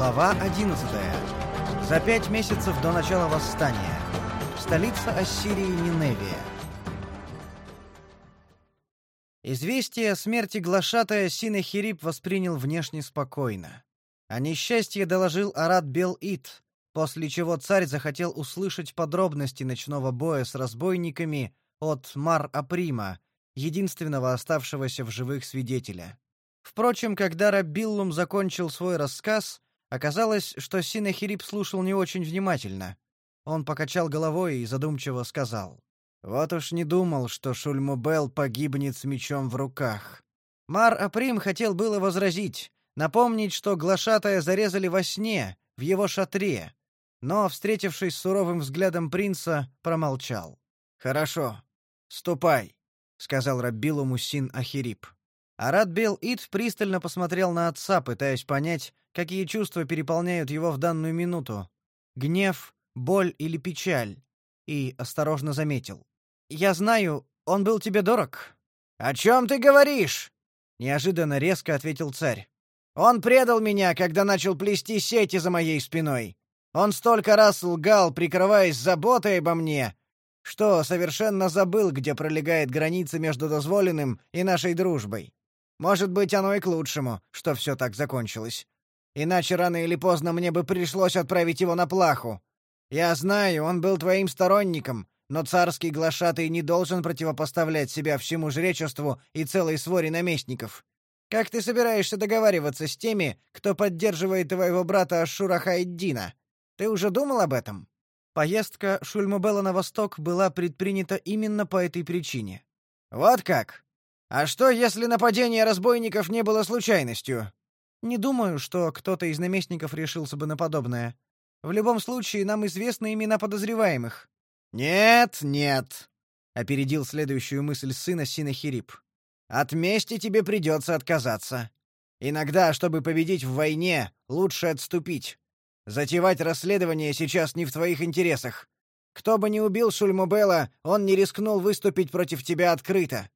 Глава 11. За пять месяцев до начала восстания. Столица Ассирии Ниневия. Известие о смерти глашатая Синехирип воспринял внешне спокойно. О несчастье доложил Арат Бел-Ит, после чего царь захотел услышать подробности ночного боя с разбойниками от Мар-Априма, единственного оставшегося в живых свидетеля. Впрочем, когда Раббиллум закончил свой рассказ, оказалось, что Синехирип слушал не очень внимательно. Он покачал головой и задумчиво сказал: "Вот уж не думал, что Шульмубел погибнет с мечом в руках". Мар-Априм хотел было возразить, напомнить, что глашатая зарезали во сне, в его шатре, но, встретившись с суровым взглядом принца, промолчал. "Хорошо. Ступай", сказал Раббилу Мусин Ахирип. Арат Бел Ит пристально посмотрел на отца, пытаясь понять, какие чувства переполняют его в данную минуту: гнев, боль или печаль, и осторожно заметил: "Я знаю, он был тебе дорог". "О чем ты говоришь?" неожиданно резко ответил царь. "Он предал меня, когда начал плести сети за моей спиной. Он столько раз лгал, прикрываясь заботой обо мне, что совершенно забыл, где пролегает граница между дозволенным и нашей дружбой. Может быть, оно и к лучшему, что все так закончилось. Иначе рано или поздно мне бы пришлось отправить его на плаху. Я знаю, он был твоим сторонником, но царский глашатый не должен противопоставлять себя всему жречеству и целой своре наместников. Как ты собираешься договариваться с теми, кто поддерживает твоего брата Ашура Хайддина? Ты уже думал об этом? Поездка Шульмубела на восток была предпринята именно по этой причине. Вот как. А что, если нападение разбойников не было случайностью? Не думаю, что кто-то из наместников решился бы на подобное. В любом случае, нам известны имена подозреваемых. Нет, нет, опередил следующую мысль сына Синахирип. От мести тебе придется отказаться. Иногда, чтобы победить в войне, лучше отступить. Затевать расследование сейчас не в твоих интересах. Кто бы ни убил Шульмубела, он не рискнул выступить против тебя открыто.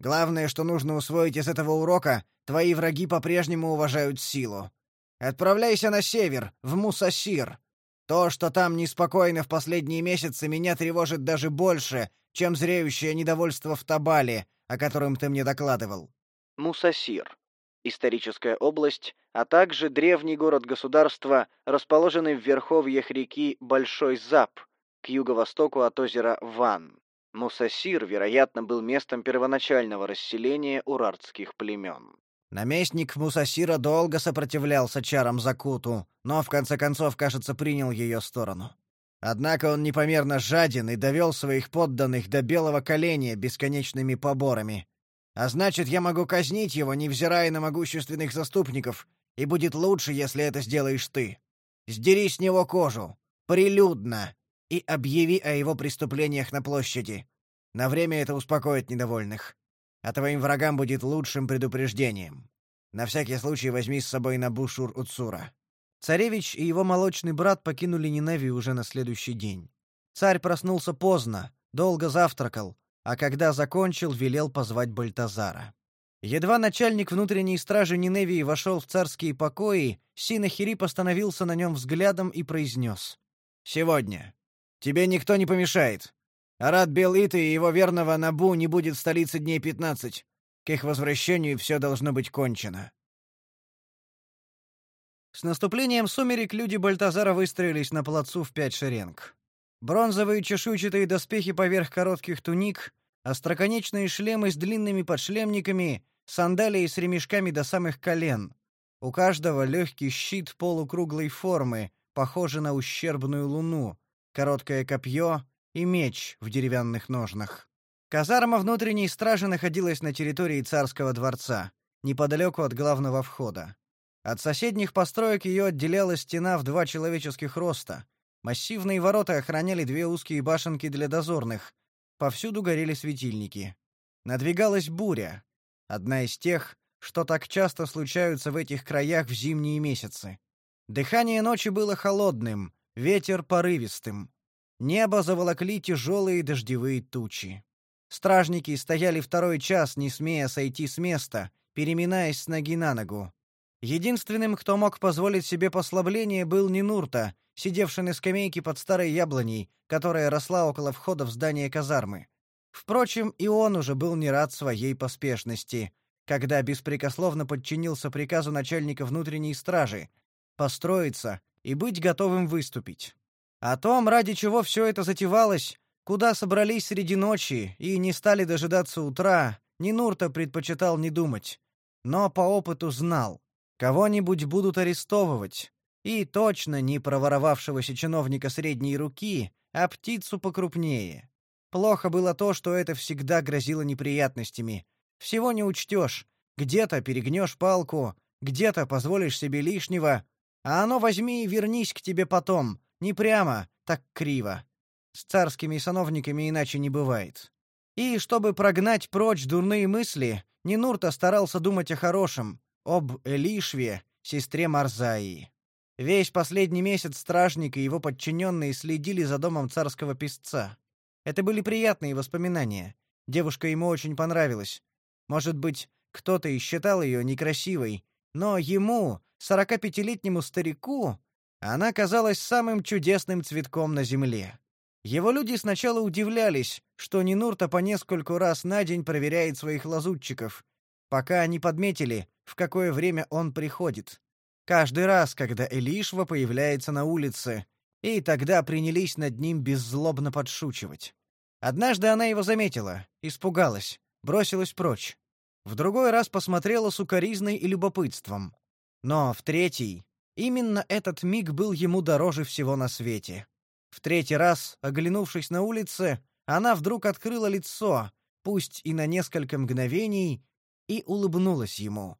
Главное, что нужно усвоить из этого урока, твои враги по-прежнему уважают силу. Отправляйся на север, в Мусасир. То, что там неспокойно в последние месяцы, меня тревожит даже больше, чем зреющее недовольство в Табале, о котором ты мне докладывал. Мусасир. Историческая область, а также древний город-государство, расположенный в верховьях реки Большой Зап, к юго-востоку от озера Ван. Мусасир, вероятно, был местом первоначального расселения урартских племен. Наместник Мусасира долго сопротивлялся чарам Закуту, но в конце концов, кажется, принял ее сторону. Однако он непомерно жаден и довел своих подданных до белого коленя бесконечными поборами. А значит, я могу казнить его, невзирая на могущественных заступников, и будет лучше, если это сделаешь ты. Сдери с него кожу, прилюдно, и объяви о его преступлениях на площади. На время это успокоит недовольных. А твоим врагам будет лучшим предупреждением. На всякий случай возьми с собой Набушур Уцура. Царевич и его молочный брат покинули Ниневию уже на следующий день. Царь проснулся поздно, долго завтракал, а когда закончил, велел позвать Бальтазара. Едва начальник внутренней стражи Ниневии вошел в царские покои, Синахирип остановился на нем взглядом и произнес. «Сегодня. Тебе никто не помешает. Арат Белита и его верного Набу не будет в столице дней пятнадцать. К их возвращению все должно быть кончено. С наступлением сумерек люди Бальтазара выстроились на плацу в пять шеренг. Бронзовые чешуйчатые доспехи поверх коротких туник, остроконечные шлемы с длинными подшлемниками, сандалии с ремешками до самых колен. У каждого легкий щит полукруглой формы, похожий на ущербную луну, короткое копье и меч в деревянных ножнах. Казарма внутренней стражи находилась на территории царского дворца, неподалеку от главного входа. От соседних построек ее отделяла стена в два человеческих роста. Массивные ворота охраняли две узкие башенки для дозорных. Повсюду горели светильники. Надвигалась буря, одна из тех, что так часто случаются в этих краях в зимние месяцы. Дыхание ночи было холодным, ветер порывистым. Небо заволокли тяжелые дождевые тучи. Стражники стояли второй час, не смея сойти с места, переминаясь с ноги на ногу. Единственным, кто мог позволить себе послабление, был Нинурта, сидевший на скамейке под старой яблоней, которая росла около входа в здание казармы. Впрочем, и он уже был не рад своей поспешности, когда беспрекословно подчинился приказу начальника внутренней стражи построиться и быть готовым выступить. О том, ради чего все это затевалось, куда собрались среди ночи и не стали дожидаться утра, Нинурта предпочитал не думать, но по опыту знал, кого-нибудь будут арестовывать, и точно не проворовавшегося чиновника средней руки, а птицу покрупнее. Плохо было то, что это всегда грозило неприятностями. Всего не учтешь, где-то перегнешь палку, где-то позволишь себе лишнего, а оно возьми и вернись к тебе потом, не прямо, так криво. С царскими сановниками иначе не бывает. И чтобы прогнать прочь дурные мысли, Нинурта старался думать о хорошем, об Элишве, сестре Марзаи. Весь последний месяц стражник и его подчиненные следили за домом царского писца. Это были приятные воспоминания. Девушка ему очень понравилась. Может быть, кто-то и считал ее некрасивой, но ему, сорокапятилетнему старику, она казалась самым чудесным цветком на земле. Его люди сначала удивлялись, что Нинурта по нескольку раз на день проверяет своих лазутчиков, пока они подметили, в какое время он приходит. Каждый раз, когда Элишва появляется на улице, и тогда принялись над ним беззлобно подшучивать. Однажды она его заметила, испугалась, бросилась прочь. В другой раз посмотрела укоризной и любопытством. Но в третий именно этот миг был ему дороже всего на свете. В третий раз, оглянувшись на улице, она вдруг открыла лицо, пусть и на несколько мгновений, и улыбнулась ему.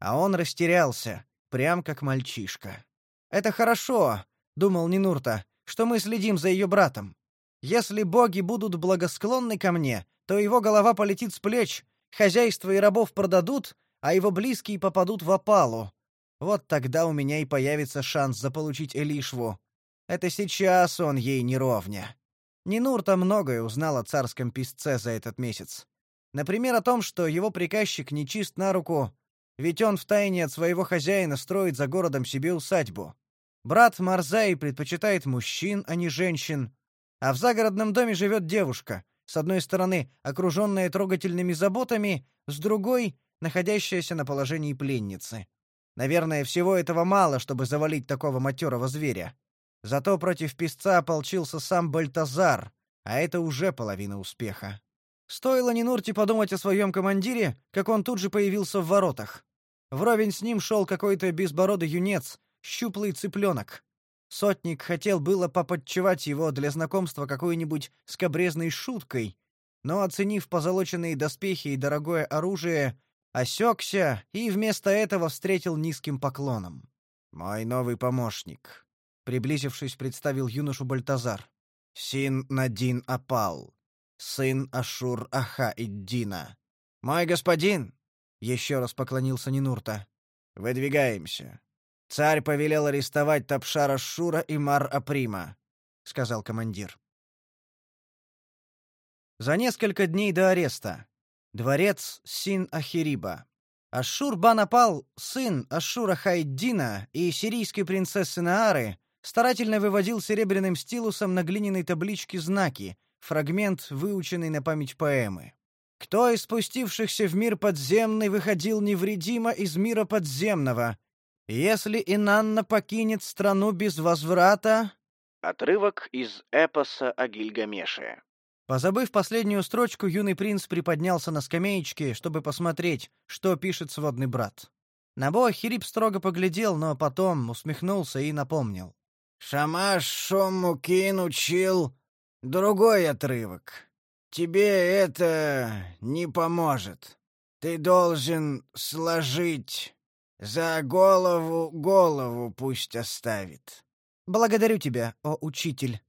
А он растерялся, прям как мальчишка. «Это хорошо», — думал Нинурта, — «что мы следим за ее братом. Если боги будут благосклонны ко мне, то его голова полетит с плеч, хозяйство и рабов продадут, а его близкие попадут в опалу. Вот тогда у меня и появится шанс заполучить Элишву. Это сейчас он ей не ровня. Нинурта многое узнал о царском писце за этот месяц. Например, о том, что его приказчик нечист на руку, ведь он втайне от своего хозяина строит за городом себе усадьбу. Брат Марзай предпочитает мужчин, а не женщин. А в загородном доме живет девушка, с одной стороны, окруженная трогательными заботами, с другой — находящаяся на положении пленницы. Наверное, всего этого мало, чтобы завалить такого матерого зверя. Зато против писца ополчился сам Бальтазар, а это уже половина успеха. Стоило Нинурте подумать о своем командире, как он тут же появился в воротах. Вровень с ним шел какой-то безбородый юнец, щуплый цыпленок. Сотник хотел было поподчевать его для знакомства какой-нибудь скобрезной шуткой, но, оценив позолоченные доспехи и дорогое оружие, осекся и вместо этого встретил низким поклоном. «Мой новый помощник», — приблизившись, представил юношу Бальтазар. «Син Надин Апал, сын Ашур Аха Иддина». «Мой господин!» — еще раз поклонился Нинурта. «Выдвигаемся. Царь повелел арестовать Тапшара Шура и Мар Априма», — сказал командир. За несколько дней до ареста Дворец Син-Ахириба. Ашур-Банапал, сын Ашура Хайддина и сирийской принцессы Наары, старательно выводил серебряным стилусом на глиняной табличке знаки, фрагмент, выученный на память поэмы. Кто из спустившихся в мир подземный выходил невредимо из мира подземного? Если Инанна покинет страну без возврата... Отрывок из эпоса о Гильгамеше. Позабыв последнюю строчку, юный принц приподнялся на скамеечке, чтобы посмотреть, что пишет сводный брат. Набо Хирип строго поглядел, но потом усмехнулся и напомнил. «Шамаш Шоммукин учил другой отрывок. Тебе это не поможет. Ты должен сложить. За голову голову пусть оставит». «Благодарю тебя, о учитель»,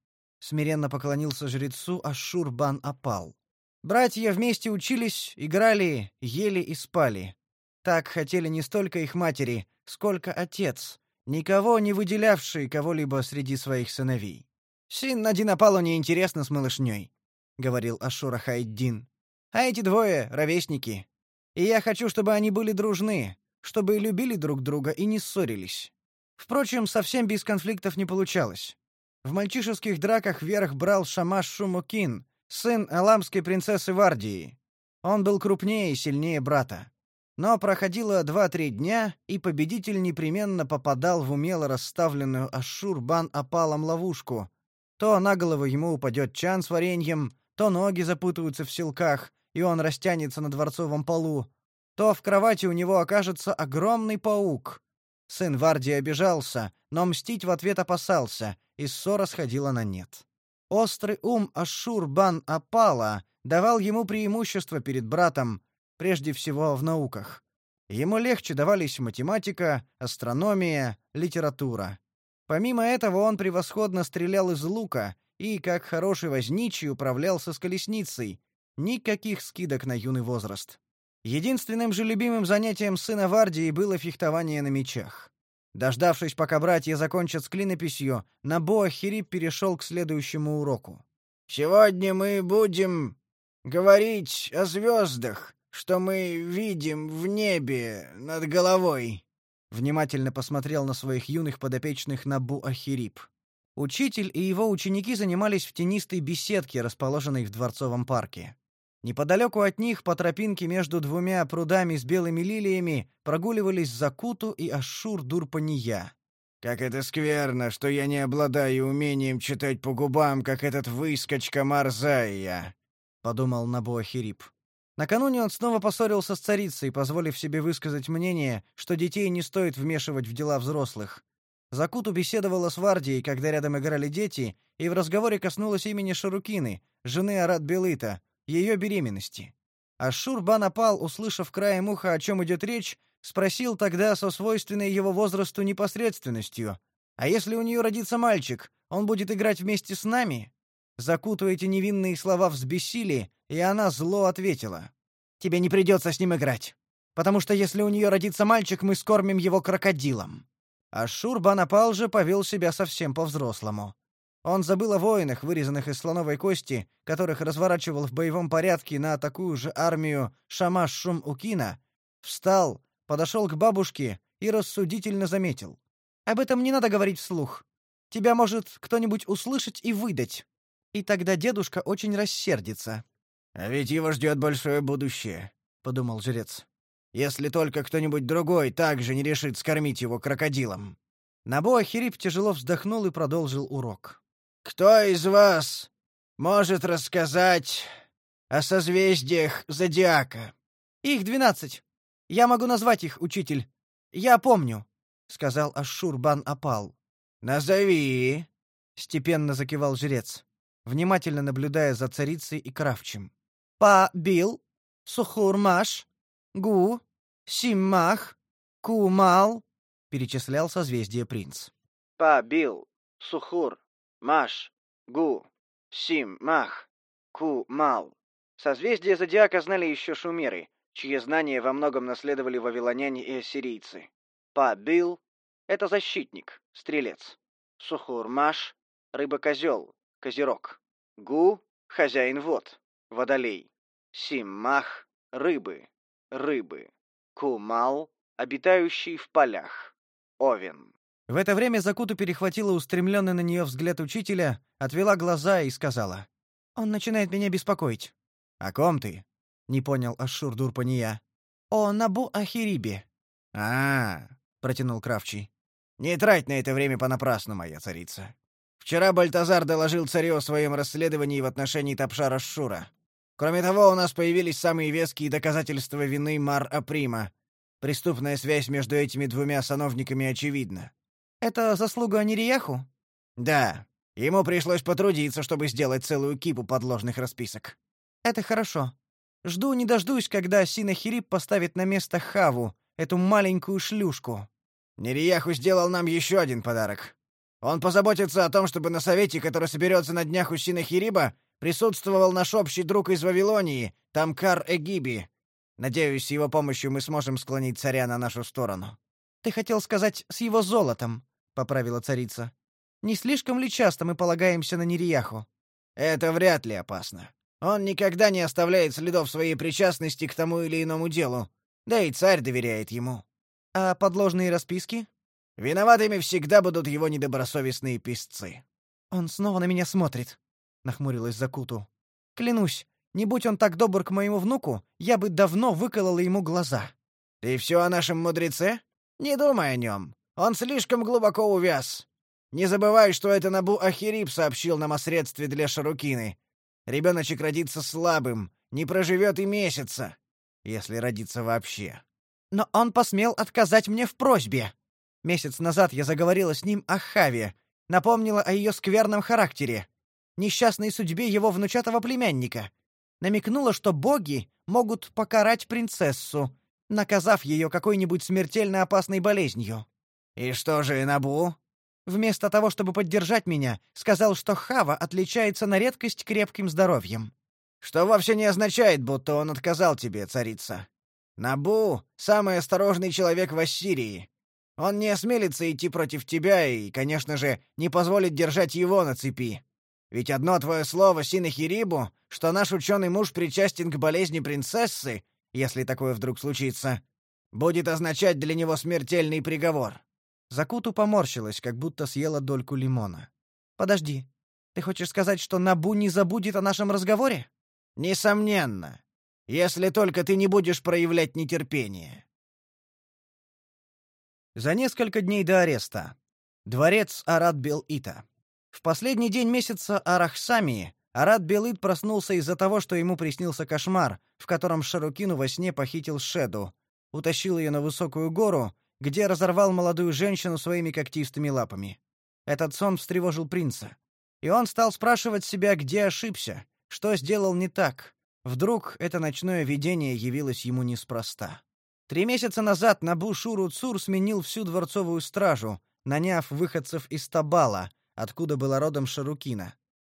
смиренно поклонился жрецу Ашур-бан-Апал. Братья вместе учились, играли, ели и спали. Так хотели не столько их матери, сколько отец, никого не выделявший кого-либо среди своих сыновей. «Сын Надин Апалу неинтересно с малышней», — говорил Ашура Хайддин. «А эти двое — ровесники. И я хочу, чтобы они были дружны, чтобы любили друг друга и не ссорились. Впрочем, совсем без конфликтов не получалось. В мальчишеских драках верх брал Шамаш Шумукин, сын аламской принцессы Вардии. Он был крупнее и сильнее брата. Но проходило два-три дня, и победитель непременно попадал в умело расставленную Ашур-бан опалом ловушку. То на голову ему упадет чан с вареньем, то ноги запутаются в силках, и он растянется на дворцовом полу, то в кровати у него окажется огромный паук. Сын Варди обижался, но мстить в ответ опасался, и ссора сходила на нет. Острый ум Ашур-бан-апала давал ему преимущество перед братом, прежде всего в науках. Ему легче давались математика, астрономия, литература. Помимо этого он превосходно стрелял из лука и, как хороший возничий, управлялся с колесницей. Никаких скидок на юный возраст. Единственным же любимым занятием сына Вардии было фехтование на мечах. Дождавшись, пока братья закончат с клинописью, Набоа Хирип перешел к следующему уроку. «Сегодня мы будем говорить о звездах, что мы видим в небе над головой. Внимательно посмотрел на своих юных подопечных Набу Ахирип. Учитель и его ученики занимались в тенистой беседке, расположенной в дворцовом парке. Неподалеку от них, по тропинке между двумя прудами с белыми лилиями, прогуливались Закуту и Ашур-Дурпания. «Как это скверно, что я не обладаю умением читать по губам, как этот выскочка Марзая!» — подумал Набу Ахирип. Накануне он снова поссорился с царицей, позволив себе высказать мнение, что детей не стоит вмешивать в дела взрослых. Закуту беседовала с Вардией, когда рядом играли дети, и в разговоре коснулось имени Шарукины, жены Арат Белыта, ее беременности. Ашур Банапал, услышав краем уха, о чем идет речь, спросил тогда со свойственной его возрасту непосредственностью: "А если у нее родится мальчик, он будет играть вместе с нами?" Закуту эти невинные слова взбесили, и она зло ответила: "Тебе не придется с ним играть, потому что если у нее родится мальчик, мы скормим его крокодилом". А Шурбанапал же повел себя совсем по-взрослому. Он забыл о воинах, вырезанных из слоновой кости, которых разворачивал в боевом порядке на такую же армию Шамаш-Шум-Укина, встал, подошел к бабушке и рассудительно заметил: "Об этом не надо говорить вслух. Тебя может кто-нибудь услышать и выдать. И тогда дедушка очень рассердится. А ведь его ждет большое будущее, подумал жрец. Если только кто-нибудь другой также не решит скормить его крокодилом. Набоа Хирип тяжело вздохнул и продолжил урок. Кто из вас может рассказать о созвездиях зодиака? Их двенадцать. Я могу назвать их, учитель. Я помню, сказал Ашурбан Апал. Назови, степенно закивал жрец внимательно наблюдая за царицей и кравчим. Па-бил, Сухурмаш, Гу, Симмах, Кумал, перечислял созвездие принц. Па-бил, Сухур, Маш, Гу, Симмах, Кумал. Созвездие зодиака знали еще шумеры, чьи знания во многом наследовали вавилоняне и ассирийцы. Па-бил — это защитник, стрелец. Сухур-маш — рыба-козел, Козерог. Гу — хозяин вод, водолей. Симмах — рыбы, рыбы. Кумал — обитающий в полях, овен. В это время Закуту перехватила устремленный на нее взгляд учителя, отвела глаза и сказала: "Он начинает меня беспокоить". "О ком ты?" не понял Ашур Дурпания. "О Набу Ахирибе". "А, -а, -а протянул Кравчий. "Не трать на это время понапрасну, моя царица. Вчера Бальтазар доложил царю о своем расследовании в отношении Тапшара Шура. Кроме того, у нас появились самые веские доказательства вины Мар-Априма. Преступная связь между этими двумя сановниками очевидна. Это заслуга Нерияху? Да. Ему пришлось потрудиться, чтобы сделать целую кипу подложных расписок. Это хорошо. Жду не дождусь, когда Синахирип поставит на место Хаву, эту маленькую шлюшку. Нерияху сделал нам еще один подарок. Он позаботится о том, чтобы на совете, который соберется на днях у Синахириба, присутствовал наш общий друг из Вавилонии, Тамкар Эгиби. Надеюсь, с его помощью мы сможем склонить царя на нашу сторону. Ты хотел сказать с его золотом, поправила царица. Не слишком ли часто мы полагаемся на Нерияху? Это вряд ли опасно. Он никогда не оставляет следов своей причастности к тому или иному делу. Да и царь доверяет ему. А подложные расписки? Виноватыми всегда будут его недобросовестные писцы. Он снова на меня смотрит, нахмурилась Закуту. Клянусь, не будь он так добр к моему внуку, я бы давно выколола ему глаза. Ты все о нашем мудреце? Не думай о нем. Он слишком глубоко увяз. Не забывай, что это Набу Ахирип сообщил нам о средстве для Шарукины. Ребеночек родится слабым, не проживет и месяца, если родится вообще. Но он посмел отказать мне в просьбе. Месяц назад я заговорила с ним о Хаве, напомнила о ее скверном характере, несчастной судьбе его внучатого племянника, намекнула, что боги могут покарать принцессу, наказав ее какой-нибудь смертельно опасной болезнью. И что же Набу? Вместо того, чтобы поддержать меня, сказал, что Хава отличается на редкость крепким здоровьем. Что вовсе не означает, будто он отказал тебе, царица. Набу — самый осторожный человек в Ассирии. Он не осмелится идти против тебя и, конечно же, не позволит держать его на цепи. Ведь одно твое слово Синахирибу, что наш ученый муж причастен к болезни принцессы, если такое вдруг случится, будет означать для него смертельный приговор. Закуту поморщилась, как будто съела дольку лимона. Подожди. Ты хочешь сказать, что Набу не забудет о нашем разговоре? Несомненно. Если только ты не будешь проявлять нетерпение. За несколько дней до ареста. Дворец Арат Бел-Ита. В последний день месяца Арахсамии Арат Белит проснулся из-за того, что ему приснился кошмар, в котором Шарукину во сне похитил Шеду, утащил ее на высокую гору где разорвал молодую женщину своими когтистыми лапами. Этот сон встревожил принца, и он стал спрашивать себя, где ошибся, что сделал не так. Вдруг это ночное видение явилось ему неспроста. Три месяца назад Набу Шуру Цур сменил всю дворцовую стражу, наняв выходцев из Табала, откуда была родом Шарукина.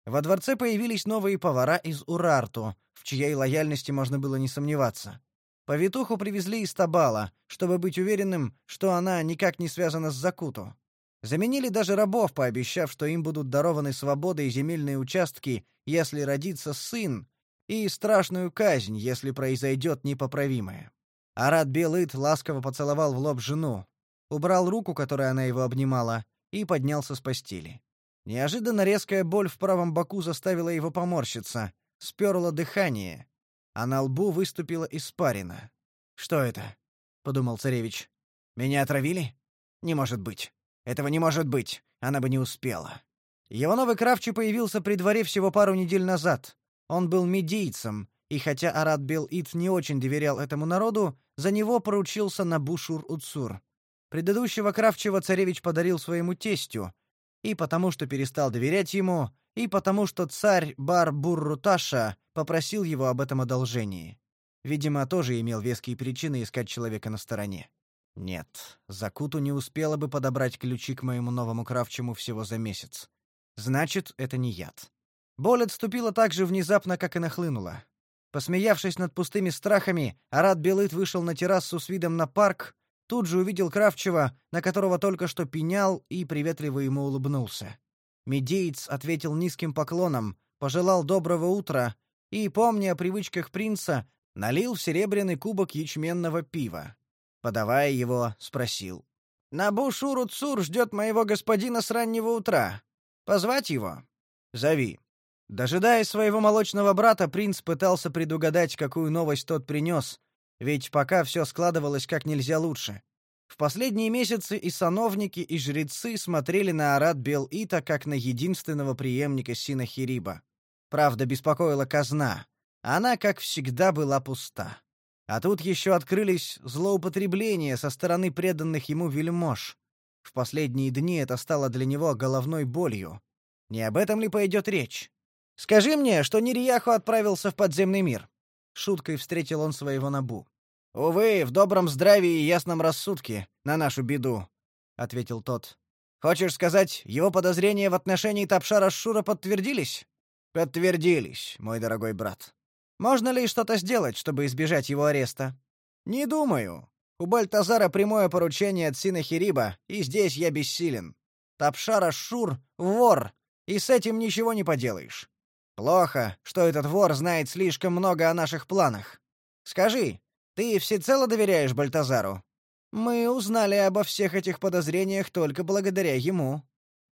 Во дворце появились новые повара из Урарту, в чьей лояльности можно было не сомневаться. Повитуху привезли из Табала, чтобы быть уверенным, что она никак не связана с Закуту. Заменили даже рабов, пообещав, что им будут дарованы свобода и земельные участки, если родится сын, и страшную казнь, если произойдет непоправимое. Арат Белыт ласково поцеловал в лоб жену, убрал руку, которой она его обнимала, и поднялся с постели. Неожиданно резкая боль в правом боку заставила его поморщиться, сперла дыхание, а на лбу выступила испарина. «Что это?» — подумал царевич. «Меня отравили? Не может быть. Этого не может быть. Она бы не успела». Его новый кравчий появился при дворе всего пару недель назад. Он был медийцем, и хотя Арат Бел-Ит не очень доверял этому народу, за него поручился Набушур-Уцур. Предыдущего кравчего царевич подарил своему тестю, и потому что перестал доверять ему, и потому что царь Бар-Бурруташа попросил его об этом одолжении. Видимо, тоже имел веские причины искать человека на стороне. Нет, Закуту не успела бы подобрать ключи к моему новому кравчему всего за месяц. Значит, это не яд. Боль отступила так же внезапно, как и нахлынула. Посмеявшись над пустыми страхами, Арат Белыт вышел на террасу с видом на парк, тут же увидел Кравчева, на которого только что пенял, и приветливо ему улыбнулся. Медеец ответил низким поклоном, пожелал доброго утра и, помня о привычках принца, налил в серебряный кубок ячменного пива. Подавая его, спросил. «Набу Шуру Цур ждет моего господина с раннего утра. Позвать его?» «Зови». Дожидаясь своего молочного брата, принц пытался предугадать, какую новость тот принес, ведь пока все складывалось как нельзя лучше. В последние месяцы и сановники, и жрецы смотрели на Арат Бел-Ита как на единственного преемника Синахириба. Правда, беспокоила казна. Она, как всегда, была пуста. А тут еще открылись злоупотребления со стороны преданных ему вельмож. В последние дни это стало для него головной болью. Не об этом ли пойдет речь? Скажи мне, что Нерияху отправился в подземный мир. Шуткой встретил он своего Набу. Увы, в добром здравии и ясном рассудке, на нашу беду, ответил тот. Хочешь сказать, его подозрения в отношении Тапшара Шура подтвердились? Подтвердились, мой дорогой брат. Можно ли что-то сделать, чтобы избежать его ареста? Не думаю. У Бальтазара прямое поручение от Синахириба, и здесь я бессилен. Тапшара Шур вор, и с этим ничего не поделаешь. Плохо, что этот вор знает слишком много о наших планах. Скажи, ты всецело доверяешь Бальтазару? Мы узнали обо всех этих подозрениях только благодаря ему.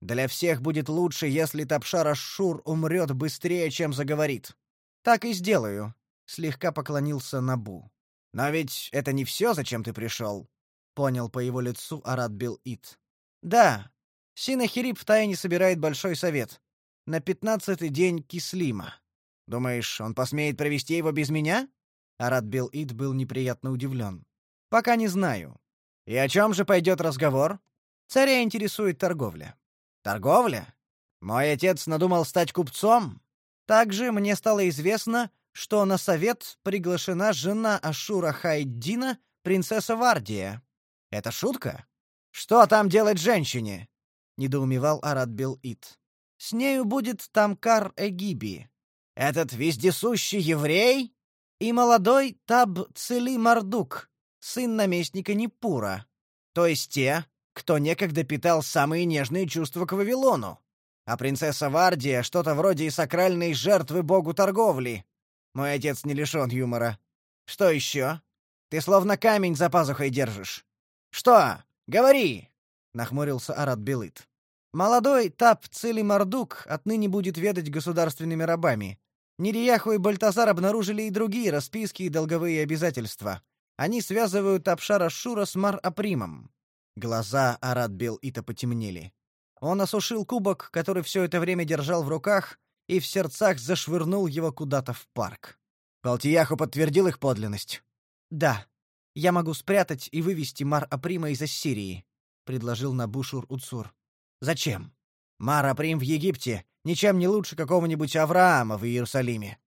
Для всех будет лучше, если Тапшар Ашшур умрет быстрее, чем заговорит. Так и сделаю, слегка поклонился Набу. Но ведь это не все, зачем ты пришел. Понял по его лицу Арат Бил Ит. Да. Синахирип втайне собирает большой совет. На пятнадцатый день Кислима. Думаешь, он посмеет провести его без меня? Арат Бил Ит был неприятно удивлен. Пока не знаю. И о чем же пойдет разговор? Царя интересует торговля. Торговля? Мой отец надумал стать купцом? Также мне стало известно, что на совет приглашена жена Ашура Хайддина, принцесса Вардия. Это шутка? Что там делать женщине? недоумевал Арат Бел-Ит. С нею будет Тамкар Эгиби. Этот вездесущий еврей и молодой Таб Цели Мардук, сын наместника Непура, то есть те, кто некогда питал самые нежные чувства к Вавилону. А принцесса Вардия что-то вроде сакральной жертвы богу торговли. Мой отец не лишен юмора. Что еще? Ты словно камень за пазухой держишь. Что? Говори, нахмурился Арат Белыт. Молодой Тап Цили Мардук отныне будет ведать государственными рабами. Нерияху и Бальтазар обнаружили и другие расписки и долговые обязательства. Они связывают Апшара Шура с Мар-Апримом. Глаза Арат Бел Ита потемнели. Он осушил кубок, который все это время держал в руках, и в сердцах зашвырнул его куда-то в парк. Палтияху подтвердил их подлинность. «Да, я могу спрятать и вывести Мар-Априма из Ассирии», — предложил Набушур Уцур. «Зачем? Мар-Априм в Египте ничем не лучше какого-нибудь Авраама в Иерусалиме.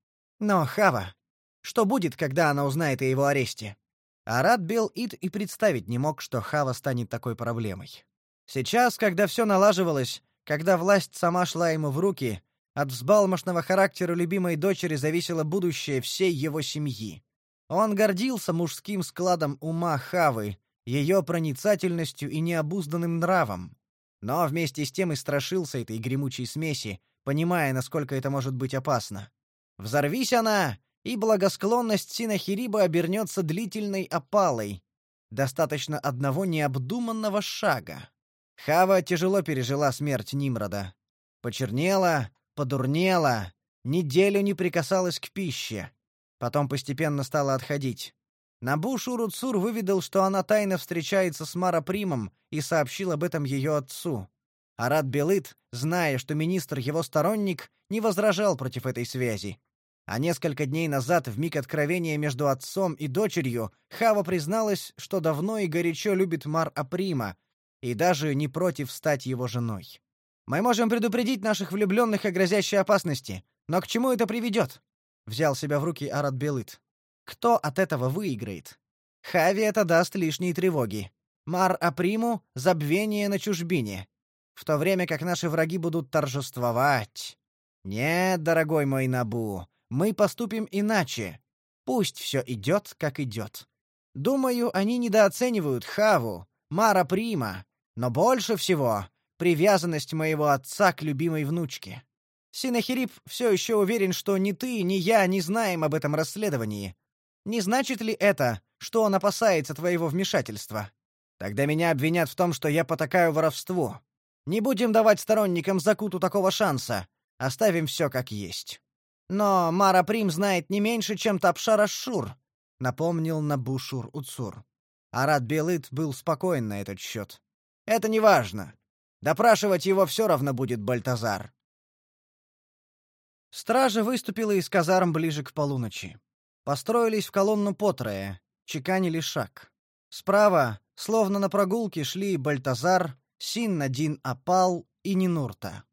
Но, Хава, что будет, когда она узнает о его аресте? Арат Бел Ид и представить не мог, что Хава станет такой проблемой. Сейчас, когда все налаживалось, когда власть сама шла ему в руки, от взбалмошного характера любимой дочери зависело будущее всей его семьи. Он гордился мужским складом ума Хавы, ее проницательностью и необузданным нравом. Но вместе с тем и страшился этой гремучей смеси, понимая, насколько это может быть опасно. Взорвись она, и благосклонность Синахириба обернется длительной опалой. Достаточно одного необдуманного шага. Хава тяжело пережила смерть Нимрода. Почернела, подурнела, неделю не прикасалась к пище. Потом постепенно стала отходить. Набу Шуруцур выведал, что она тайно встречается с Мара Примом и сообщил об этом ее отцу. Арат Белыт, зная, что министр его сторонник, не возражал против этой связи. А несколько дней назад, в миг откровения между отцом и дочерью, Хава призналась, что давно и горячо любит Мар Априма, и даже не против стать его женой. «Мы можем предупредить наших влюбленных о грозящей опасности, но к чему это приведет?» Взял себя в руки Арат Белыт. «Кто от этого выиграет? Хави это даст лишние тревоги. Мар Априму — забвение на чужбине. В то время как наши враги будут торжествовать. Нет, дорогой мой Набу, мы поступим иначе. Пусть все идет, как идет. Думаю, они недооценивают Хаву, Мара Прима, но больше всего привязанность моего отца к любимой внучке. Синахирип все еще уверен, что ни ты, ни я не знаем об этом расследовании. Не значит ли это, что он опасается твоего вмешательства? Тогда меня обвинят в том, что я потакаю воровству. Не будем давать сторонникам Закуту такого шанса. Оставим все как есть. Но Мара Прим знает не меньше, чем Тапшар Ашшур, напомнил Набушур Уцур. Арат Белыт был спокоен на этот счет. Это не важно. Допрашивать его все равно будет Бальтазар. Стража выступила из казарм ближе к полуночи. Построились в колонну потрое, чеканили шаг. Справа, словно на прогулке, шли Бальтазар, Син-Надин Апал и Нинурта.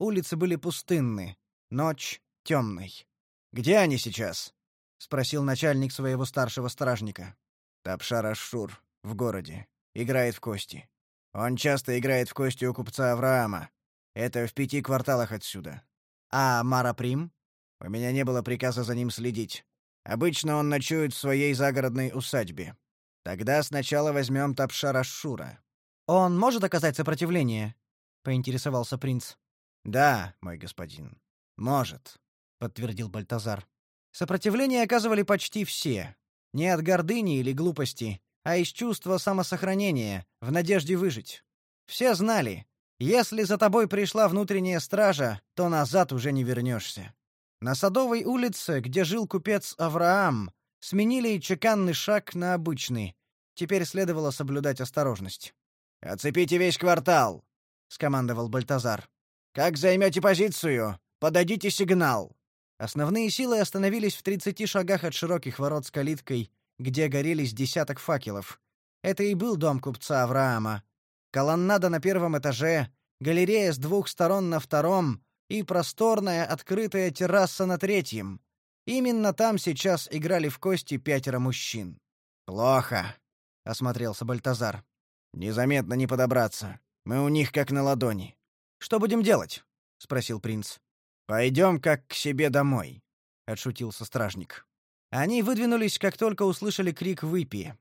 Улицы были пустынны. Ночь, темный. Где они сейчас? спросил начальник своего старшего стражника. Тапшар Ашшур в городе. Играет в кости. Он часто играет в кости у купца Авраама. Это в пяти кварталах отсюда. А Мара Прим? У меня не было приказа за ним следить. Обычно он ночует в своей загородной усадьбе. Тогда сначала возьмем Тапшара Шура. Он может оказать сопротивление? поинтересовался принц. Да, мой господин. Может подтвердил Бальтазар. Сопротивление оказывали почти все. Не от гордыни или глупости, а из чувства самосохранения, в надежде выжить. Все знали, если за тобой пришла внутренняя стража, то назад уже не вернешься. На Садовой улице, где жил купец Авраам, сменили чеканный шаг на обычный. Теперь следовало соблюдать осторожность. «Оцепите весь квартал!» — скомандовал Бальтазар. «Как займете позицию, подадите сигнал!» Основные силы остановились в тридцати шагах от широких ворот с калиткой, где горелись десяток факелов. Это и был дом купца Авраама. Колоннада на первом этаже, галерея с двух сторон на втором и просторная открытая терраса на третьем. Именно там сейчас играли в кости пятеро мужчин. «Плохо», — осмотрелся Бальтазар. «Незаметно не подобраться. Мы у них как на ладони». «Что будем делать?» — спросил принц. «Пойдем как к себе домой», — отшутился стражник. Они выдвинулись, как только услышали крик «Выпи».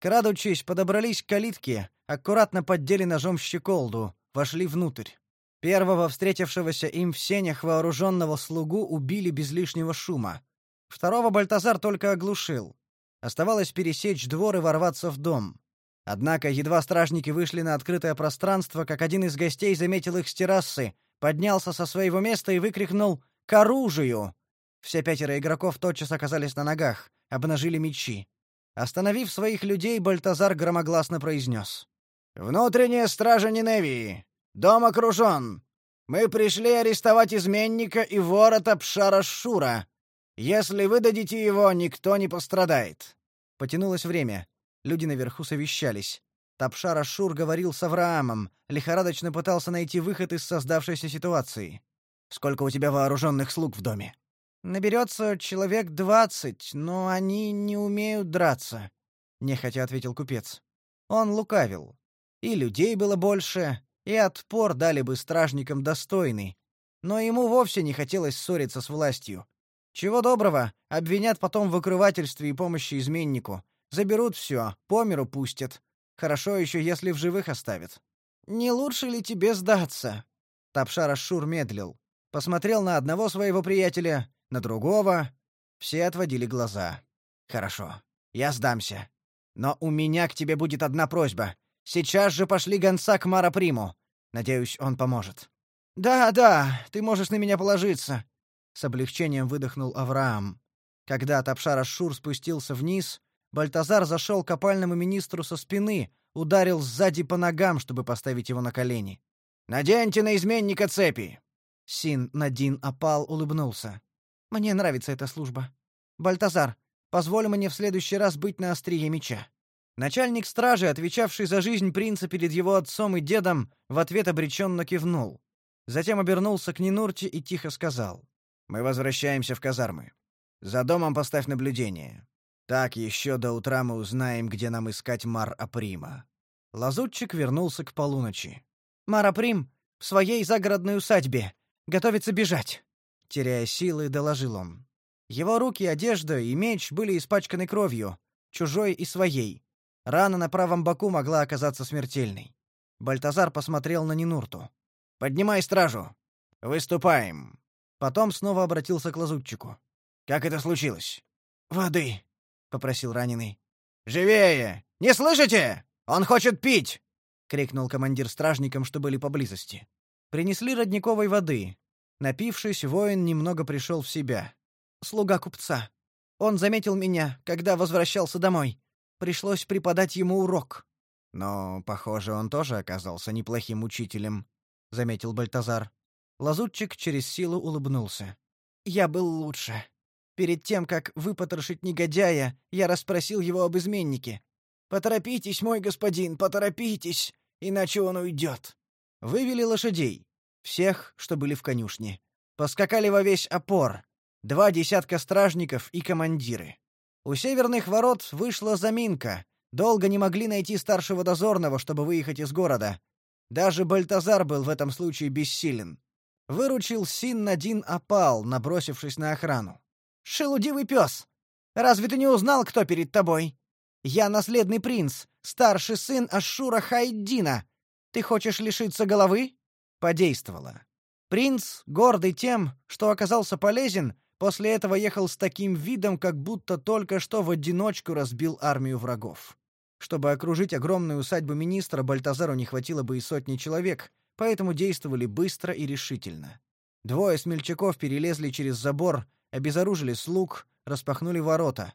Крадучись, подобрались к калитке, аккуратно поддели ножом щеколду, вошли внутрь. Первого встретившегося им в сенях вооруженного слугу убили без лишнего шума. Второго Бальтазар только оглушил. Оставалось пересечь двор и ворваться в дом. Однако едва стражники вышли на открытое пространство, как один из гостей заметил их с террасы, поднялся со своего места и выкрикнул «К оружию!». Все пятеро игроков тотчас оказались на ногах, обнажили мечи. Остановив своих людей, Бальтазар громогласно произнес. «Внутренняя стража Ниневии! Дом окружен! Мы пришли арестовать изменника и вора Тапшара Шура. Если вы дадите его, никто не пострадает». Потянулось время. Люди наверху совещались. Тапшар Ашур говорил с Авраамом, лихорадочно пытался найти выход из создавшейся ситуации. «Сколько у тебя вооруженных слуг в доме?» «Наберется человек двадцать, но они не умеют драться», — нехотя ответил купец. Он лукавил. И людей было больше, и отпор дали бы стражникам достойный. Но ему вовсе не хотелось ссориться с властью. Чего доброго, обвинят потом в укрывательстве и помощи изменнику. Заберут все, по миру пустят. Хорошо еще, если в живых оставят. Не лучше ли тебе сдаться? Тапшар Ашур медлил. Посмотрел на одного своего приятеля, на другого. Все отводили глаза. Хорошо, я сдамся. Но у меня к тебе будет одна просьба. Сейчас же пошли гонца к Мара Приму. Надеюсь, он поможет. Да, да, ты можешь на меня положиться, с облегчением выдохнул Авраам. Когда Тапшар Ашур спустился вниз, Бальтазар зашел к опальному министру со спины, ударил сзади по ногам, чтобы поставить его на колени. Наденьте на изменника цепи. Син Надин опал улыбнулся. Мне нравится эта служба. Бальтазар, позволь мне в следующий раз быть на острие меча. Начальник стражи, отвечавший за жизнь принца перед его отцом и дедом, в ответ обреченно кивнул. Затем обернулся к Нинурте и тихо сказал: "Мы возвращаемся в казармы. За домом поставь наблюдение. Так еще до утра мы узнаем, где нам искать Мар Априма". Лазутчик вернулся к полуночи. Мар Априм в своей загородной усадьбе, готовится бежать, теряя силы, доложил он. Его руки, одежда и меч были испачканы кровью, чужой и своей. Рана на правом боку могла оказаться смертельной. Бальтазар посмотрел на Нинурту. Поднимай стражу. Выступаем. Потом снова обратился к лазутчику. Как это случилось? Воды, попросил раненый. Живее! Не слышите? Он хочет пить, крикнул командир стражникам, что были поблизости. Принесли родниковой воды. Напившись, воин немного пришел в себя. Слуга купца. Он заметил меня, когда возвращался домой. Пришлось преподать ему урок. Но, похоже, он тоже оказался неплохим учителем, заметил Бальтазар. Лазутчик через силу улыбнулся. Я был лучше. Перед тем, как выпотрошить негодяя, я расспросил его об изменнике. Поторопитесь, мой господин, поторопитесь, иначе он уйдет. Вывели лошадей, всех, что были в конюшне. Поскакали во весь опор. Два десятка стражников и командиры. У северных ворот вышла заминка. Долго не могли найти старшего дозорного, чтобы выехать из города. Даже Бальтазар был в этом случае бессилен. Выручил Син-Надин опал, набросившись на охрану. «Шелудивый пес! Разве ты не узнал, кто перед тобой? Я наследный принц, старший сын Ашура Хайддина. Ты хочешь лишиться головы?» Подействовало. Принц, гордый тем, что оказался полезен, После этого ехал с таким видом, как будто только что в одиночку разбил армию врагов. Чтобы окружить огромную усадьбу министра, Бальтазару не хватило бы и сотни человек, поэтому действовали быстро и решительно. Двое смельчаков перелезли через забор, обезоружили слуг, распахнули ворота.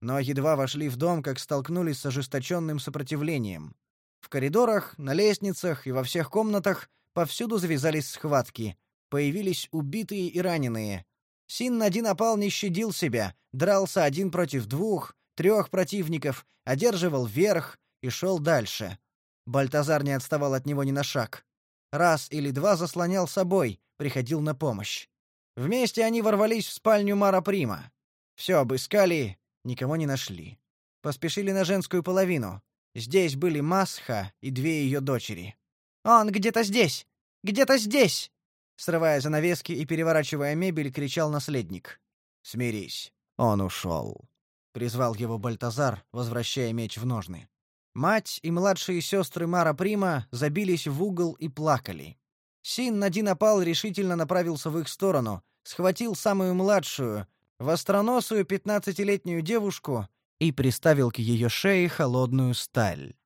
Но едва вошли в дом, как столкнулись с ожесточенным сопротивлением. В коридорах, на лестницах и во всех комнатах повсюду завязались схватки. Появились убитые и раненые. Син-Надин опал не щадил себя, дрался один против двух, трех противников, одерживал верх и шел дальше. Бальтазар не отставал от него ни на шаг. Раз или два заслонял собой, приходил на помощь. Вместе они ворвались в спальню Мара Прима. Все обыскали, никого не нашли. Поспешили на женскую половину. Здесь были Масха и две ее дочери. «Он где-то здесь! Где-то здесь!» Срывая занавески и переворачивая мебель, кричал наследник. «Смирись, он ушел», — призвал его Бальтазар, возвращая меч в ножны. Мать и младшие сестры Мара Прима забились в угол и плакали. Син Надинапал решительно направился в их сторону, схватил самую младшую, востроносую пятнадцатилетнюю девушку и приставил к ее шее холодную сталь.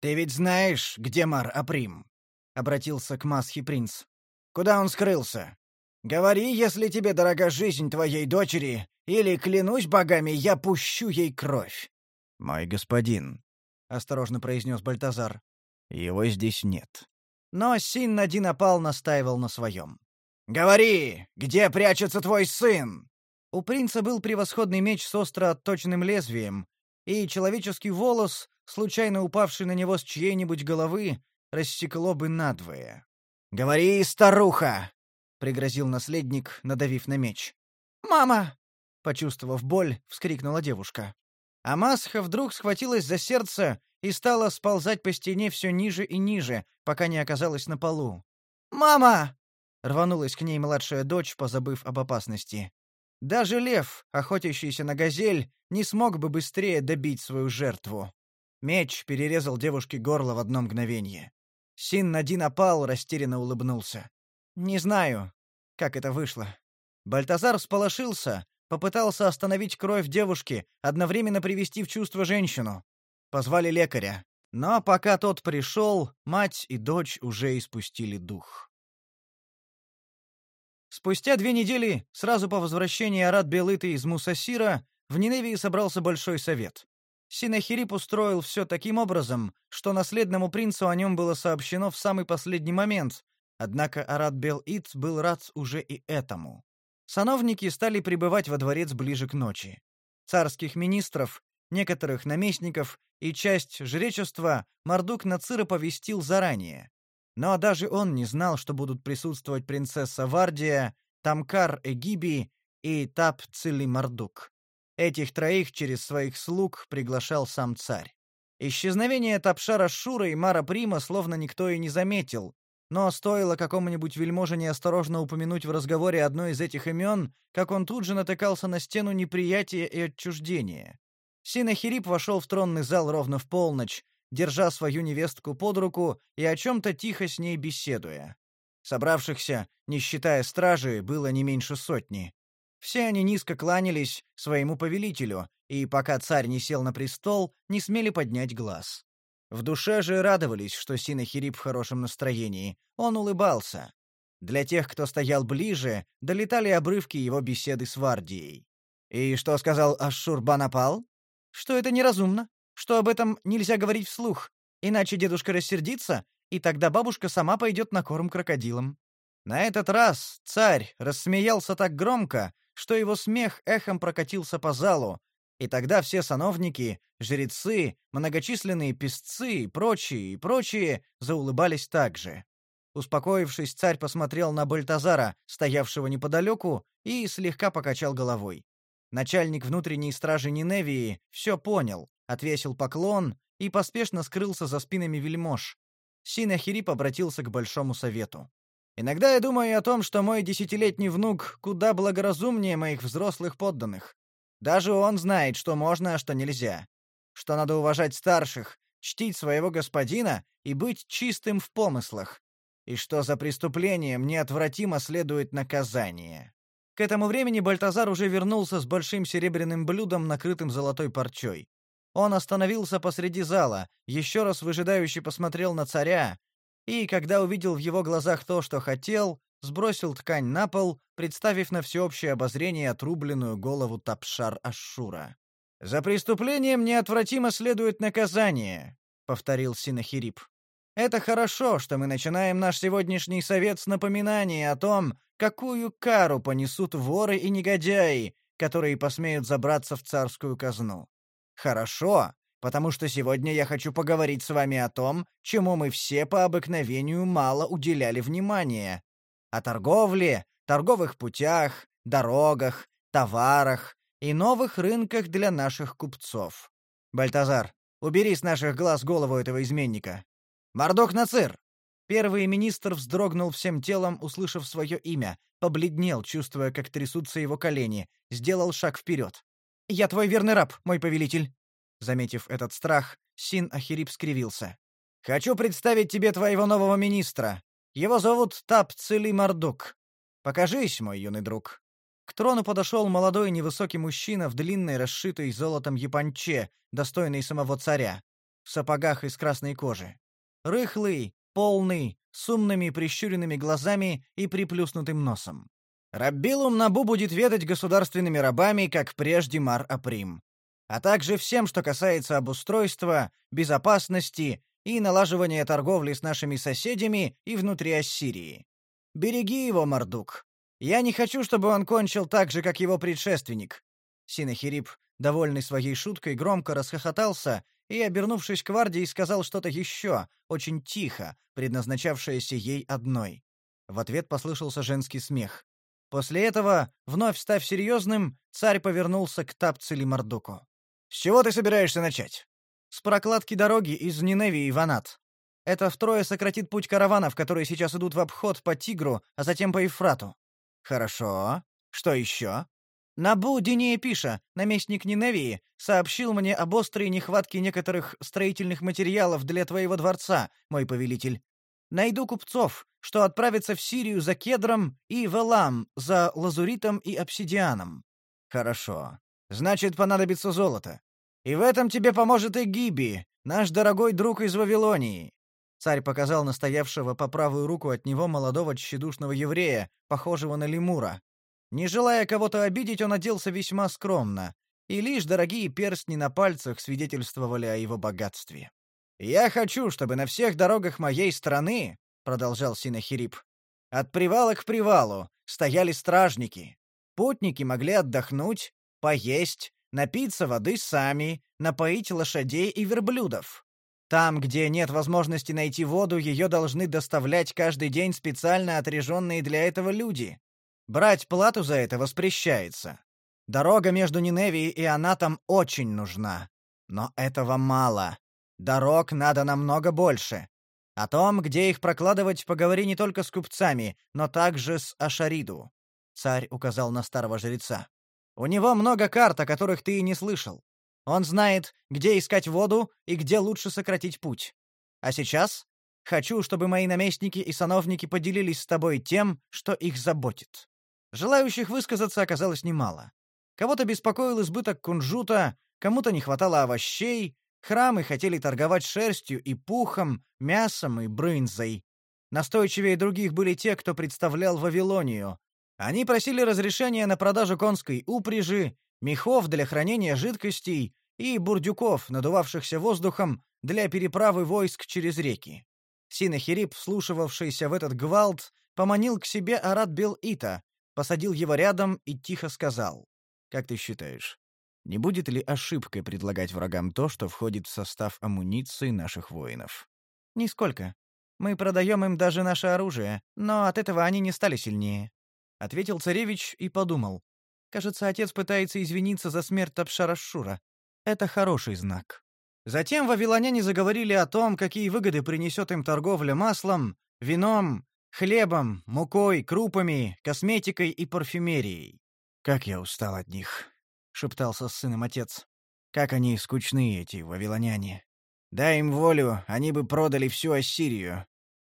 «Ты ведь знаешь, где Мар Априм?» — обратился к Масхи принц. «Куда он скрылся? Говори, если тебе дорога жизнь твоей дочери, или, клянусь богами, я пущу ей кровь». «Мой господин», — осторожно произнес Бальтазар, — «его здесь нет». Но Син-Надин опал настаивал на своем. «Говори, где прячется твой сын?» У принца был превосходный меч с остро отточенным лезвием, и человеческий волос, случайно упавший на него с чьей-нибудь головы, рассекло бы надвое. «Говори, старуха!» — пригрозил наследник, надавив на меч. «Мама!» — почувствовав боль, вскрикнула девушка. А Масха вдруг схватилась за сердце и стала сползать по стене все ниже и ниже, пока не оказалась на полу. «Мама!» — рванулась к ней младшая дочь, позабыв об опасности. Даже лев, охотящийся на газель, не смог бы быстрее добить свою жертву. Меч перерезал девушке горло в одно мгновение. Син Надин опал, растерянно улыбнулся. Не знаю, как это вышло. Бальтазар всполошился, попытался остановить кровь девушки, одновременно привести в чувство женщину. Позвали лекаря. Но пока тот пришел, мать и дочь уже испустили дух. Спустя две недели, сразу по возвращении Арат Белыты из Мусасира, в Ниневии собрался большой совет. Синахирип устроил все таким образом, что наследному принцу о нем было сообщено в самый последний момент, однако Арат Бел-Ит был рад уже и этому. Сановники стали прибывать во дворец ближе к ночи. Царских министров, некоторых наместников и часть жречества Мардук Нацира повестил заранее. Но даже он не знал, что будут присутствовать принцесса Вардия, Тамкар Эгиби и Тап Цили Мардук. Этих троих через своих слуг приглашал сам царь. Исчезновение Тапшара Шура и Мара Прима словно никто и не заметил, но стоило какому-нибудь вельможе неосторожно упомянуть в разговоре одно из этих имен, как он тут же натыкался на стену неприятия и отчуждения. Синахирип вошел в тронный зал ровно в полночь, держа свою невестку под руку и о чем-то тихо с ней беседуя. Собравшихся, не считая стражи, было не меньше сотни. Все они низко кланялись своему повелителю, и пока царь не сел на престол, не смели поднять глаз. В душе же радовались, что Синахирип в хорошем настроении. Он улыбался. Для тех, кто стоял ближе, долетали обрывки его беседы с Вардией. «И что сказал Ашшурбанапал?» «Что это неразумно что об этом нельзя говорить вслух, иначе дедушка рассердится, и тогда бабушка сама пойдет на корм крокодилам. На этот раз царь рассмеялся так громко, что его смех эхом прокатился по залу, и тогда все сановники, жрецы, многочисленные песцы и прочие, и прочие заулыбались также. Успокоившись, царь посмотрел на Бальтазара, стоявшего неподалеку, и слегка покачал головой. Начальник внутренней стражи Ниневии все понял, отвесил поклон и поспешно скрылся за спинами вельмож. Синахирип обратился к Большому Совету. «Иногда я думаю о том, что мой десятилетний внук куда благоразумнее моих взрослых подданных. Даже он знает, что можно, а что нельзя. Что надо уважать старших, чтить своего господина и быть чистым в помыслах. И что за преступлением неотвратимо следует наказание». К этому времени Бальтазар уже вернулся с большим серебряным блюдом, накрытым золотой парчой. Он остановился посреди зала, еще раз выжидающе посмотрел на царя, и, когда увидел в его глазах то, что хотел, сбросил ткань на пол, представив на всеобщее обозрение отрубленную голову Тапшар-Ашшура. «За преступлением неотвратимо следует наказание», — повторил Синахирип. «Это хорошо, что мы начинаем наш сегодняшний совет с напоминания о том, какую кару понесут воры и негодяи, которые посмеют забраться в царскую казну. Хорошо, потому что сегодня я хочу поговорить с вами о том, чему мы все по обыкновению мало уделяли внимания. О торговле, торговых путях, дорогах, товарах и новых рынках для наших купцов. Бальтазар, убери с наших глаз голову этого изменника. Мардок Нацир! Первый министр вздрогнул всем телом, услышав свое имя, побледнел, чувствуя, как трясутся его колени, сделал шаг вперед. «Я твой верный раб, мой повелитель!» Заметив этот страх, Син Ахирип скривился. «Хочу представить тебе твоего нового министра. Его зовут Тап Цили Мардук. Покажись, мой юный друг». К трону подошел молодой невысокий мужчина в длинной, расшитой золотом японче, достойный самого царя, в сапогах из красной кожи. Рыхлый, полный, с умными прищуренными глазами и приплюснутым носом. Раббилум Набу будет ведать государственными рабами, как прежде Мар Априм, а также всем, что касается обустройства, безопасности и налаживания торговли с нашими соседями и внутри Ассирии. Береги его, Мардук. Я не хочу, чтобы он кончил так же, как его предшественник. Синахирип, довольный своей шуткой, громко расхохотался и, обернувшись к гвардии, сказал что-то еще, очень тихо, предназначавшееся ей одной. В ответ послышался женский смех. После этого, вновь став серьезным, царь повернулся к Тапцели Мардуку. «С чего ты собираешься начать?» «С прокладки дороги из Ниневии в Анат. Это втрое сократит путь караванов, которые сейчас идут в обход по Тигру, а затем по Ефрату». «Хорошо. Что еще?» Набу Динея Пиша, наместник Ниневии, сообщил мне об острой нехватке некоторых строительных материалов для твоего дворца, мой повелитель. Найду купцов, что отправятся в Сирию за кедром и в Элам за лазуритом и обсидианом. Хорошо. Значит, понадобится золото. И в этом тебе поможет и Гиби, наш дорогой друг из Вавилонии. Царь показал настоявшего по правую руку от него молодого тщедушного еврея, похожего на лемура, не желая кого-то обидеть, он оделся весьма скромно, и лишь дорогие перстни на пальцах свидетельствовали о его богатстве. «Я хочу, чтобы на всех дорогах моей страны, — продолжал Синахирип, — от привала к привалу стояли стражники. Путники могли отдохнуть, поесть, напиться воды сами, напоить лошадей и верблюдов. Там, где нет возможности найти воду, ее должны доставлять каждый день специально отряженные для этого люди. Брать плату за это воспрещается. Дорога между Ниневией и Анатом очень нужна. Но этого мало. Дорог надо намного больше. О том, где их прокладывать, поговори не только с купцами, но также с Ашариду. Царь указал на старого жреца. У него много карт, о которых ты и не слышал. Он знает, где искать воду и где лучше сократить путь. А сейчас хочу, чтобы мои наместники и сановники поделились с тобой тем, что их заботит. Желающих высказаться оказалось немало. Кого-то беспокоил избыток кунжута, кому-то не хватало овощей, храмы хотели торговать шерстью и пухом, мясом и брынзой. Настойчивее других были те, кто представлял Вавилонию. Они просили разрешения на продажу конской упряжи, мехов для хранения жидкостей и бурдюков, надувавшихся воздухом, для переправы войск через реки. Синахирип, вслушивавшийся в этот гвалт, поманил к себе Арат Бел-Ита, посадил его рядом и тихо сказал. «Как ты считаешь, не будет ли ошибкой предлагать врагам то, что входит в состав амуниции наших воинов?» «Нисколько. Мы продаем им даже наше оружие, но от этого они не стали сильнее», — ответил царевич и подумал. «Кажется, отец пытается извиниться за смерть Тапшарашура. Это хороший знак». Затем вавилоняне заговорили о том, какие выгоды принесет им торговля маслом, вином Хлебом, мукой, крупами, косметикой и парфюмерией. «Как я устал от них», — шептался с сыном отец. «Как они скучны, эти вавилоняне. Дай им волю, они бы продали всю Ассирию.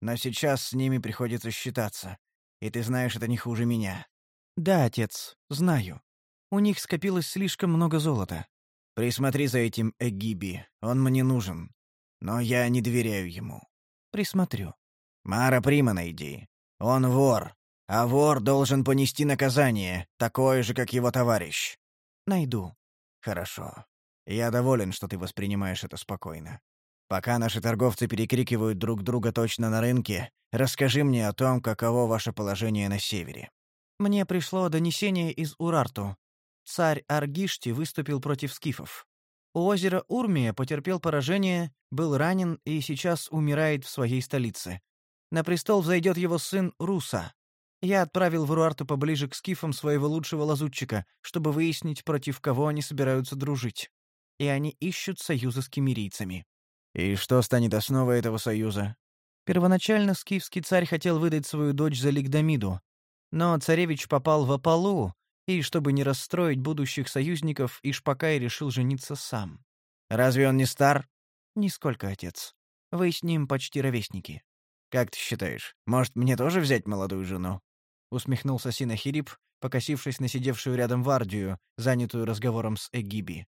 Но сейчас с ними приходится считаться. И ты знаешь, это не хуже меня». «Да, отец, знаю. У них скопилось слишком много золота. Присмотри за этим Эгиби, он мне нужен. Но я не доверяю ему. Присмотрю. Мара Прима найди. Он вор, а вор должен понести наказание, такое же, как его товарищ. Найду. Хорошо. Я доволен, что ты воспринимаешь это спокойно. Пока наши торговцы перекрикивают друг друга точно на рынке, расскажи мне о том, каково ваше положение на севере. Мне пришло донесение из Урарту. Царь Аргишти выступил против скифов. У озера Урмия потерпел поражение, был ранен и сейчас умирает в своей столице. На престол взойдет его сын Руса. Я отправил в Руарту поближе к скифам своего лучшего лазутчика, чтобы выяснить, против кого они собираются дружить. И они ищут союза с кемерийцами. И что станет основой этого союза? Первоначально скифский царь хотел выдать свою дочь за Лигдамиду, но царевич попал в опалу, и, чтобы не расстроить будущих союзников, Ишпакай решил жениться сам. Разве он не стар? Нисколько, отец. Вы с ним почти ровесники. Как ты считаешь, может, мне тоже взять молодую жену? Усмехнулся Синахирип, покосившись на сидевшую рядом Вардию, занятую разговором с Эгиби.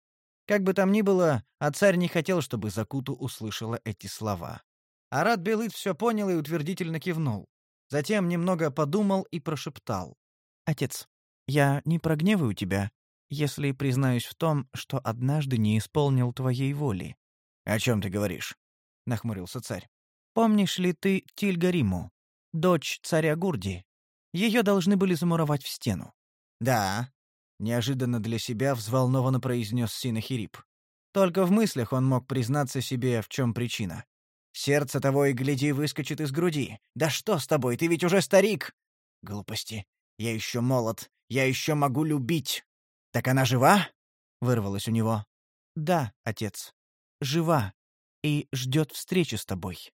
Как бы там ни было, а царь не хотел, чтобы Закуту услышала эти слова. Арат Белыт все понял и утвердительно кивнул. Затем немного подумал и прошептал. «Отец, я не прогневаю тебя, если признаюсь в том, что однажды не исполнил твоей воли». «О чем ты говоришь?» — нахмурился царь. «Помнишь ли ты Тильгариму, дочь царя Гурди? Ее должны были замуровать в стену». «Да», Неожиданно для себя взволнованно произнес Синахирип. Только в мыслях он мог признаться себе, в чем причина. Сердце того и гляди выскочит из груди. «Да что с тобой, ты ведь уже старик!» «Глупости. Я еще молод. Я еще могу любить. Так она жива?» — вырвалось у него. «Да, отец. Жива. И ждет встречи с тобой».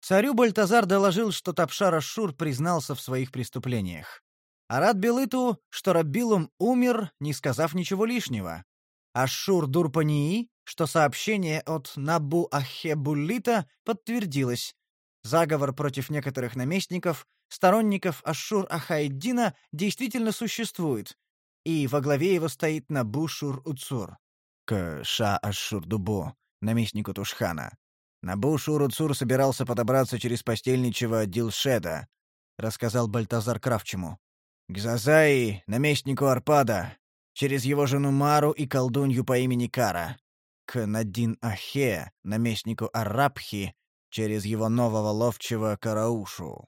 Царю Бальтазар доложил, что Тапшар Ашур признался в своих преступлениях. А рад Белыту, что Раббилум умер, не сказав ничего лишнего. Ашур Дурпании, что сообщение от Набу Ахебуллита подтвердилось. Заговор против некоторых наместников, сторонников Ашур Ахайдина действительно существует, и во главе его стоит Набу Шур Уцур. К Ша Ашур Дубу, наместнику Тушхана. Набу Шур Уцур собирался подобраться через постельничего Дилшеда, рассказал Бальтазар Кравчему к Зазаи, наместнику Арпада, через его жену Мару и колдунью по имени Кара, к Надин Ахе, наместнику Арабхи, через его нового ловчего Караушу.